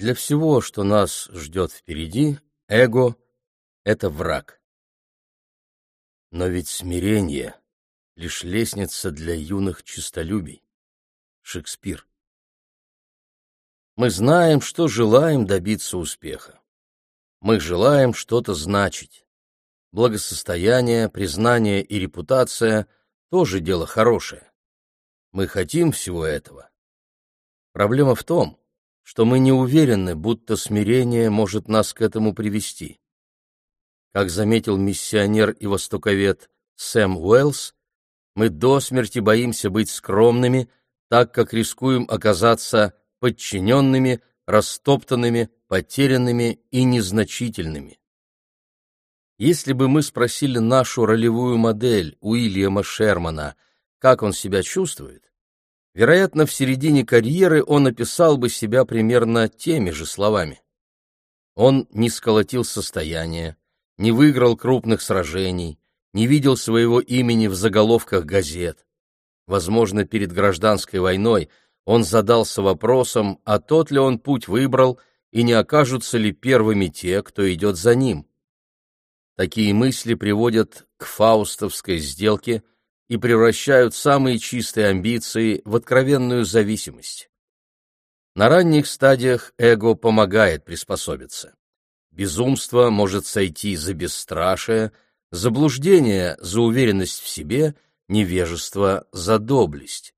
Для всего, что нас ждет впереди, эго — это враг. Но ведь смирение — лишь лестница для юных честолюбий. Шекспир. Мы знаем, что желаем добиться успеха. Мы желаем что-то значить. Благосостояние, признание и репутация — тоже дело хорошее. Мы хотим всего этого. Проблема в том, что мы не уверены, будто смирение может нас к этому привести. Как заметил миссионер и востоковед Сэм Уэллс, мы до смерти боимся быть скромными, так как рискуем оказаться подчиненными, растоптанными, потерянными и незначительными. Если бы мы спросили нашу ролевую модель Уильяма Шермана, как он себя чувствует, Вероятно, в середине карьеры он описал бы себя примерно теми же словами. Он не сколотил состояние, не выиграл крупных сражений, не видел своего имени в заголовках газет. Возможно, перед гражданской войной он задался вопросом, а тот ли он путь выбрал и не окажутся ли первыми те, кто идет за ним. Такие мысли приводят к фаустовской сделке – и превращают самые чистые амбиции в откровенную зависимость. На ранних стадиях эго помогает приспособиться. Безумство может сойти за бесстрашие, заблуждение за уверенность в себе, невежество за доблесть.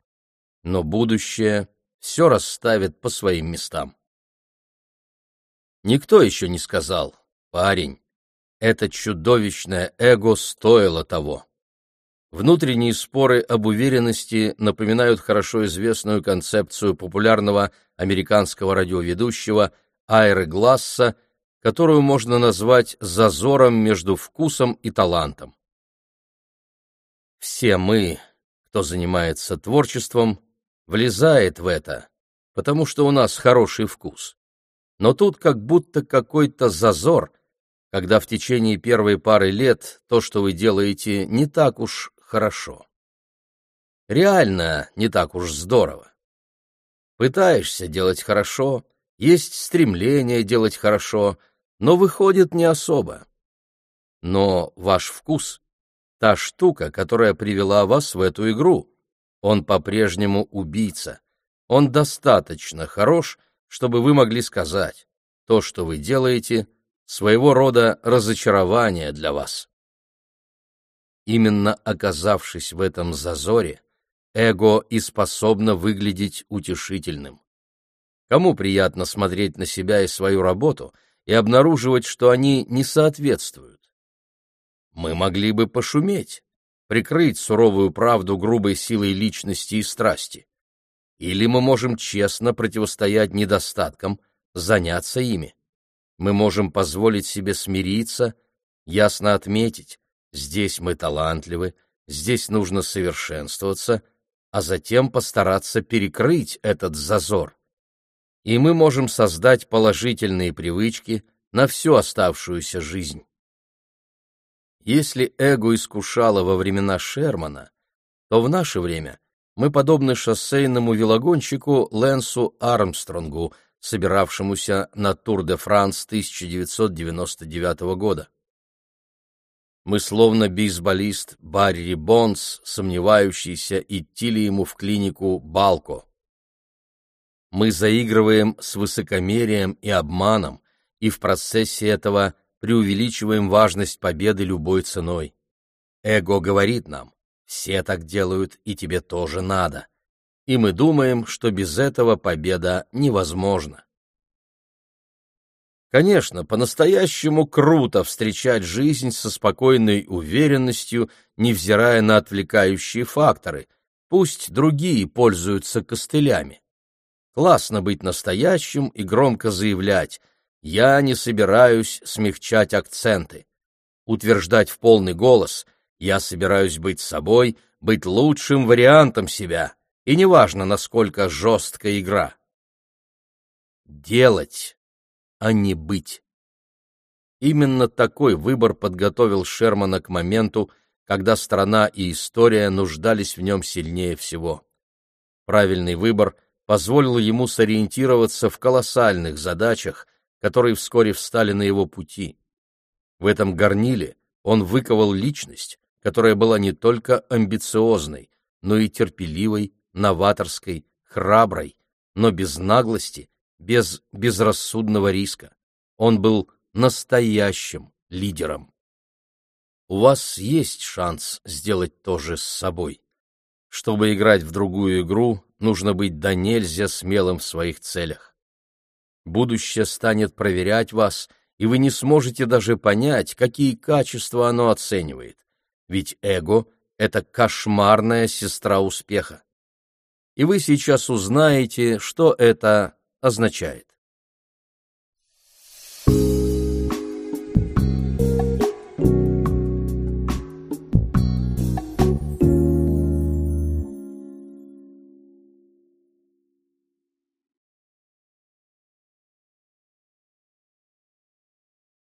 Но будущее все расставит по своим местам. Никто еще не сказал, парень, это чудовищное эго стоило того. Внутренние споры об уверенности напоминают хорошо известную концепцию популярного американского радиоведущего Айры Гласса, которую можно назвать зазором между вкусом и талантом. Все мы, кто занимается творчеством, влезает в это, потому что у нас хороший вкус. Но тут как будто какой-то зазор, когда в течение первой пары лет то, что вы делаете, не так уж хорошо. Реально не так уж здорово. Пытаешься делать хорошо, есть стремление делать хорошо, но выходит не особо. Но ваш вкус — та штука, которая привела вас в эту игру. Он по-прежнему убийца. Он достаточно хорош, чтобы вы могли сказать, то, что вы делаете, своего рода разочарование для вас. Именно оказавшись в этом зазоре, эго и способно выглядеть утешительным. Кому приятно смотреть на себя и свою работу и обнаруживать, что они не соответствуют? Мы могли бы пошуметь, прикрыть суровую правду грубой силой личности и страсти. Или мы можем честно противостоять недостаткам, заняться ими. Мы можем позволить себе смириться, ясно отметить, Здесь мы талантливы, здесь нужно совершенствоваться, а затем постараться перекрыть этот зазор. И мы можем создать положительные привычки на всю оставшуюся жизнь. Если эго искушало во времена Шермана, то в наше время мы подобны шоссейному велогонщику Лэнсу Армстронгу, собиравшемуся на Тур-де-Франс 1999 года. Мы словно бейсболист Барри Бонс, сомневающийся, идти ли ему в клинику Балко. Мы заигрываем с высокомерием и обманом, и в процессе этого преувеличиваем важность победы любой ценой. Эго говорит нам, все так делают, и тебе тоже надо. И мы думаем, что без этого победа невозможна. Конечно, по-настоящему круто встречать жизнь со спокойной уверенностью, невзирая на отвлекающие факторы. Пусть другие пользуются костылями. Классно быть настоящим и громко заявлять «Я не собираюсь смягчать акценты». Утверждать в полный голос «Я собираюсь быть собой», быть лучшим вариантом себя, и неважно, насколько жесткая игра. Делать а не быть. Именно такой выбор подготовил Шермана к моменту, когда страна и история нуждались в нем сильнее всего. Правильный выбор позволило ему сориентироваться в колоссальных задачах, которые вскоре встали на его пути. В этом горниле он выковал личность, которая была не только амбициозной, но и терпеливой, новаторской, храброй, но без наглости, без безрассудного риска. Он был настоящим лидером. У вас есть шанс сделать то же с собой. Чтобы играть в другую игру, нужно быть до нельзя смелым в своих целях. Будущее станет проверять вас, и вы не сможете даже понять, какие качества оно оценивает. Ведь эго — это кошмарная сестра успеха. И вы сейчас узнаете, что это означает.